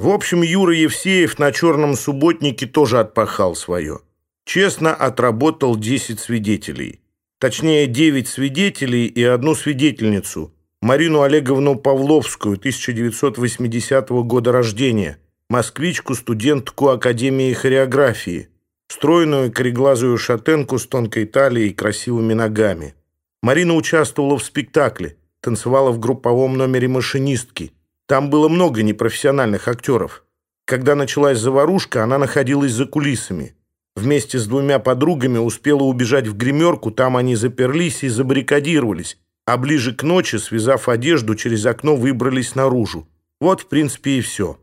В общем, Юра Евсеев на черном субботнике тоже отпахал свое. Честно отработал 10 свидетелей. Точнее, 9 свидетелей и одну свидетельницу, Марину Олеговну Павловскую, 1980 года рождения, москвичку, студентку Академии хореографии, стройную кореглазую шатенку с тонкой талией и красивыми ногами. Марина участвовала в спектакле, танцевала в групповом номере машинистки – Там было много непрофессиональных актеров. Когда началась заварушка, она находилась за кулисами. Вместе с двумя подругами успела убежать в гримерку, там они заперлись и забаррикадировались, а ближе к ночи, связав одежду, через окно выбрались наружу. Вот, в принципе, и все.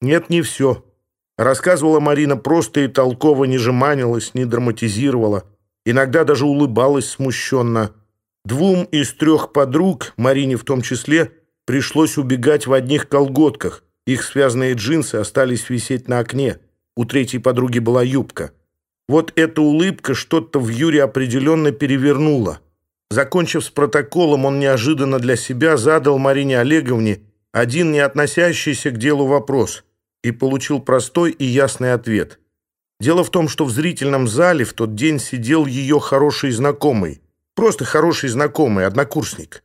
Нет, не все. Рассказывала Марина просто и толково, не жеманилась, не драматизировала. Иногда даже улыбалась смущенно. Двум из трех подруг, Марине в том числе, Пришлось убегать в одних колготках. Их связанные джинсы остались висеть на окне. У третьей подруги была юбка. Вот эта улыбка что-то в Юре определенно перевернула. Закончив с протоколом, он неожиданно для себя задал Марине Олеговне один не относящийся к делу вопрос и получил простой и ясный ответ. Дело в том, что в зрительном зале в тот день сидел ее хороший знакомый. Просто хороший знакомый, однокурсник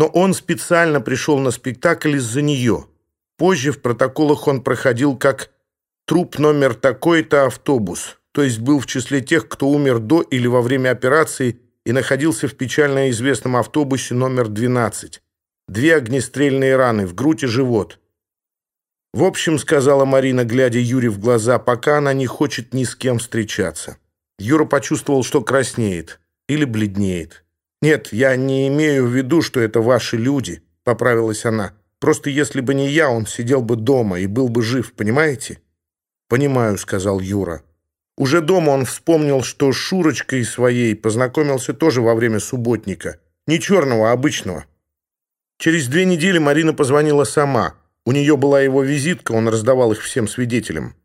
но он специально пришел на спектакль из-за нее. Позже в протоколах он проходил как «труп номер такой-то автобус», то есть был в числе тех, кто умер до или во время операции и находился в печально известном автобусе номер 12. Две огнестрельные раны в грудь и живот. В общем, сказала Марина, глядя Юре в глаза, пока она не хочет ни с кем встречаться. Юра почувствовал, что краснеет или бледнеет. «Нет, я не имею в виду, что это ваши люди», — поправилась она. «Просто если бы не я, он сидел бы дома и был бы жив, понимаете?» «Понимаю», — сказал Юра. Уже дома он вспомнил, что с Шурочкой своей познакомился тоже во время субботника. Не черного, а обычного. Через две недели Марина позвонила сама. У нее была его визитка, он раздавал их всем свидетелям.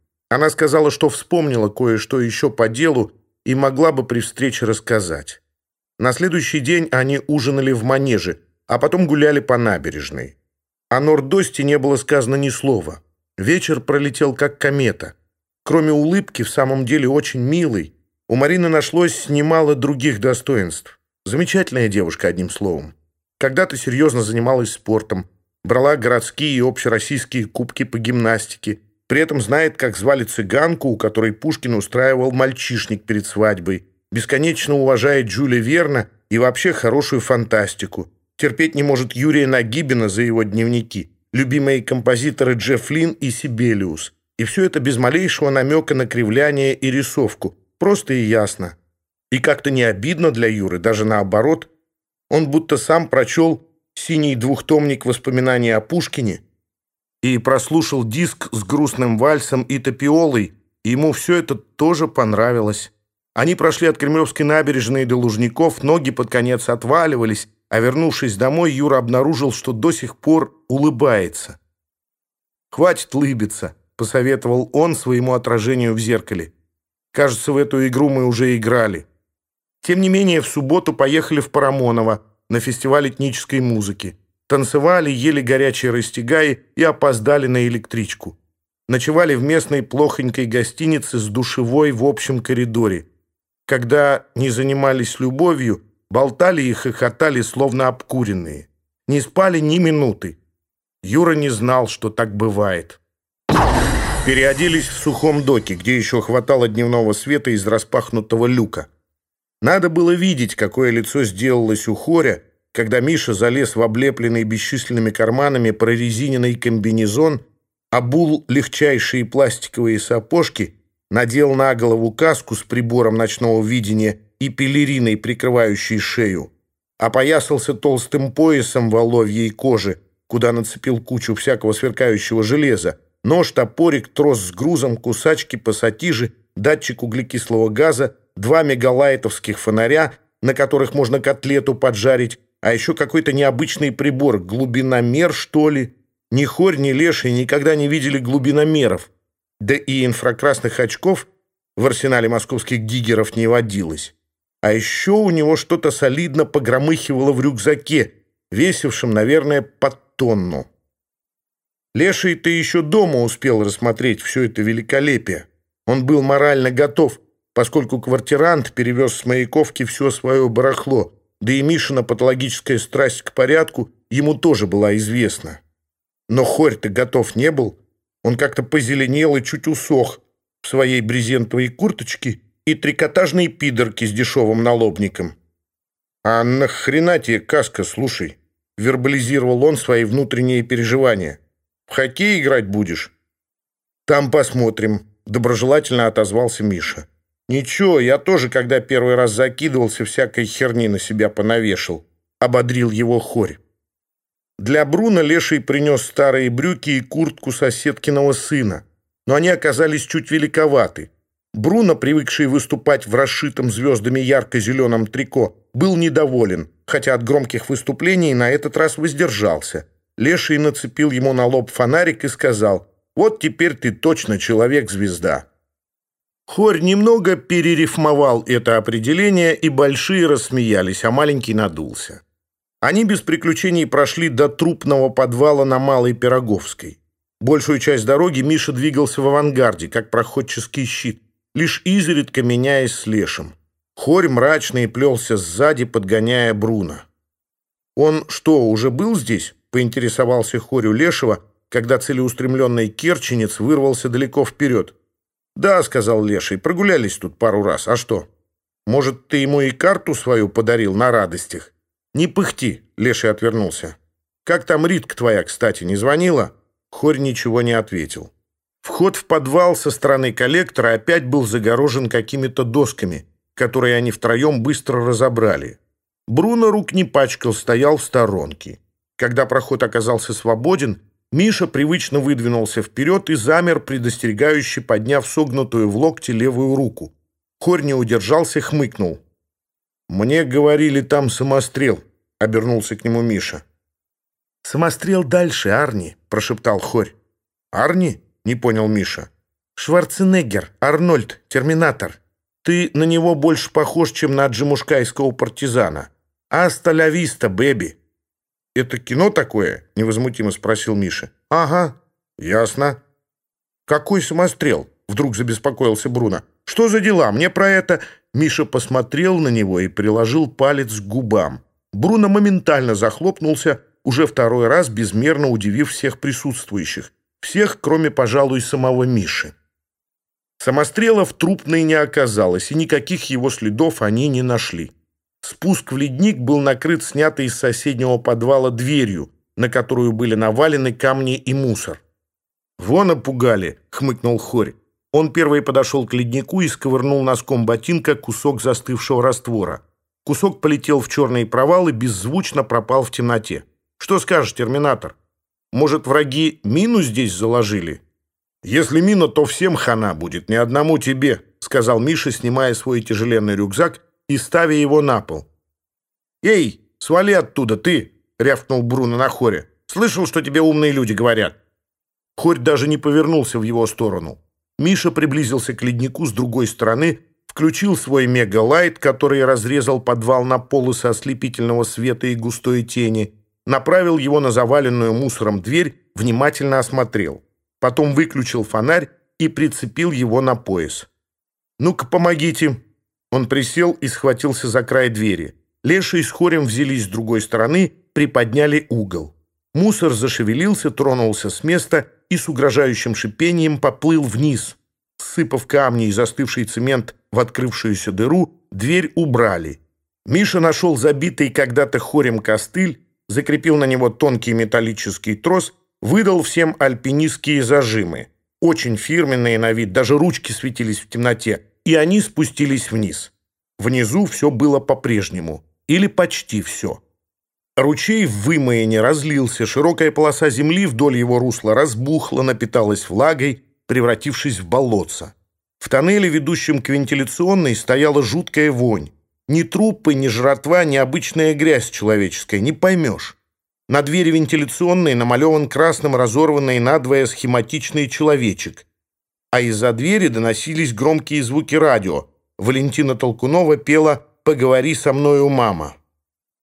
Она сказала, что вспомнила кое-что еще по делу и могла бы при встрече рассказать. На следующий день они ужинали в манеже, а потом гуляли по набережной. О Нордосте не было сказано ни слова. Вечер пролетел как комета. Кроме улыбки, в самом деле очень милой, у Марины нашлось немало других достоинств. Замечательная девушка, одним словом. Когда-то серьезно занималась спортом, брала городские и общероссийские кубки по гимнастике, при этом знает, как звали цыганку, у которой Пушкин устраивал мальчишник перед свадьбой – бесконечно уважает Джуля Верна и вообще хорошую фантастику. Терпеть не может Юрия Нагибина за его дневники, любимые композиторы Джефф Лин и Сибелиус. И все это без малейшего намека на кривляние и рисовку. Просто и ясно. И как-то не обидно для Юры, даже наоборот. Он будто сам прочел синий двухтомник воспоминаний о Пушкине и прослушал диск с грустным вальсом и топиолой, и ему все это тоже понравилось. Они прошли от Кремлевской набережной до Лужников, ноги под конец отваливались, а вернувшись домой, Юра обнаружил, что до сих пор улыбается. «Хватит лыбиться», — посоветовал он своему отражению в зеркале. «Кажется, в эту игру мы уже играли». Тем не менее, в субботу поехали в Парамоново на фестиваль этнической музыки. Танцевали, ели горячие растягаи и опоздали на электричку. Ночевали в местной плохонькой гостинице с душевой в общем коридоре – когда не занимались любовью, болтали и хохотали, словно обкуренные. Не спали ни минуты. Юра не знал, что так бывает. Переоделись в сухом доке, где еще хватало дневного света из распахнутого люка. Надо было видеть, какое лицо сделалось у хоря, когда Миша залез в облепленный бесчисленными карманами прорезиненный комбинезон, обул легчайшие пластиковые сапожки — надел на голову каску с прибором ночного видения и пелериной, прикрывающей шею. Опоясался толстым поясом воловьей кожи, куда нацепил кучу всякого сверкающего железа. Нож, топорик, трос с грузом, кусачки, пассатижи, датчик углекислого газа, два мегалайтовских фонаря, на которых можно котлету поджарить, а еще какой-то необычный прибор, глубиномер, что ли. Ни хорь, ни леший никогда не видели глубиномеров. да и инфракрасных очков в арсенале московских гигеров не водилось. А еще у него что-то солидно погромыхивало в рюкзаке, весившем, наверное, под тонну. Леший ты еще дома успел рассмотреть все это великолепие. Он был морально готов, поскольку квартирант перевез с Маяковки все свое барахло, да и Мишина патологическая страсть к порядку ему тоже была известна. Но хорь-то готов не был. Он как-то позеленел и чуть усох в своей брезентовой курточке и трикотажной пидорке с дешевым налобником. «А нахрена тебе каска, слушай?» — вербализировал он свои внутренние переживания. «В хоккей играть будешь?» «Там посмотрим», — доброжелательно отозвался Миша. «Ничего, я тоже, когда первый раз закидывался, всякой херни на себя понавешал», — ободрил его хорь. Для Бруна Леший принес старые брюки и куртку соседкиного сына, но они оказались чуть великоваты. Бруно, привыкший выступать в расшитом звездами ярко-зеленом трико, был недоволен, хотя от громких выступлений на этот раз воздержался. Леший нацепил ему на лоб фонарик и сказал, «Вот теперь ты точно человек-звезда». Хорь немного перерифмовал это определение, и большие рассмеялись, а маленький надулся. Они без приключений прошли до трупного подвала на Малой Пироговской. Большую часть дороги Миша двигался в авангарде, как проходческий щит, лишь изредка меняясь с Лешем. Хорь мрачный плелся сзади, подгоняя Бруно. «Он что, уже был здесь?» — поинтересовался Хорю Лешего, когда целеустремленный керченец вырвался далеко вперед. «Да», — сказал Леший, — «прогулялись тут пару раз. А что? Может, ты ему и карту свою подарил на радостях?» «Не пыхти!» — Леший отвернулся. «Как там Ритка твоя, кстати, не звонила?» Хорь ничего не ответил. Вход в подвал со стороны коллектора опять был загорожен какими-то досками, которые они втроем быстро разобрали. Бруно рук не пачкал, стоял в сторонке. Когда проход оказался свободен, Миша привычно выдвинулся вперед и замер, предостерегающе подняв согнутую в локте левую руку. Хорь не удержался, хмыкнул. «Мне говорили, там самострел», — обернулся к нему Миша. «Самострел дальше, Арни», — прошептал Хорь. «Арни?» — не понял Миша. «Шварценеггер, Арнольд, Терминатор. Ты на него больше похож, чем на джимушкайского партизана. Аста ля виста, бэби». «Это кино такое?» — невозмутимо спросил Миша. «Ага, ясно». «Какой самострел?» — вдруг забеспокоился Бруно. «Что за дела? Мне про это...» Миша посмотрел на него и приложил палец к губам. Бруно моментально захлопнулся, уже второй раз безмерно удивив всех присутствующих. Всех, кроме, пожалуй, самого Миши. Самострелов трупной не оказалось, и никаких его следов они не нашли. Спуск в ледник был накрыт снятой из соседнего подвала дверью, на которую были навалены камни и мусор. «Вон опугали», — хмыкнул Хорь. Он первый подошел к леднику и сковырнул носком ботинка кусок застывшего раствора. Кусок полетел в черный провал и беззвучно пропал в темноте. «Что скажешь, терминатор? Может, враги мину здесь заложили?» «Если мина, то всем хана будет, ни одному тебе», — сказал Миша, снимая свой тяжеленный рюкзак и ставя его на пол. «Эй, свали оттуда, ты!» — рявкнул Бруно на хоре. «Слышал, что тебе умные люди говорят?» Хорь даже не повернулся в его сторону. Миша приблизился к леднику с другой стороны, включил свой мегалайт, который разрезал подвал на полосы ослепительного света и густой тени, направил его на заваленную мусором дверь, внимательно осмотрел. Потом выключил фонарь и прицепил его на пояс. «Ну-ка, помогите!» Он присел и схватился за край двери. Леший с хорем взялись с другой стороны, приподняли угол. Мусор зашевелился, тронулся с места и с угрожающим шипением поплыл вниз. Сыпав камни и застывший цемент в открывшуюся дыру, дверь убрали. Миша нашел забитый когда-то хорем костыль, закрепил на него тонкий металлический трос, выдал всем альпинистские зажимы. Очень фирменные на вид, даже ручки светились в темноте и они спустились вниз. Внизу все было по-прежнему, или почти все. Ручей в вымоине разлился, широкая полоса земли вдоль его русла разбухла, напиталась влагой, превратившись в болотце. В тоннеле, ведущем к вентиляционной, стояла жуткая вонь. Ни трупы, ни жратва, ни обычная грязь человеческая, не поймешь. На двери вентиляционной намалеван красным разорванный надвое схематичный человечек а из-за двери доносились громкие звуки радио. Валентина Толкунова пела «Поговори со мною, мама».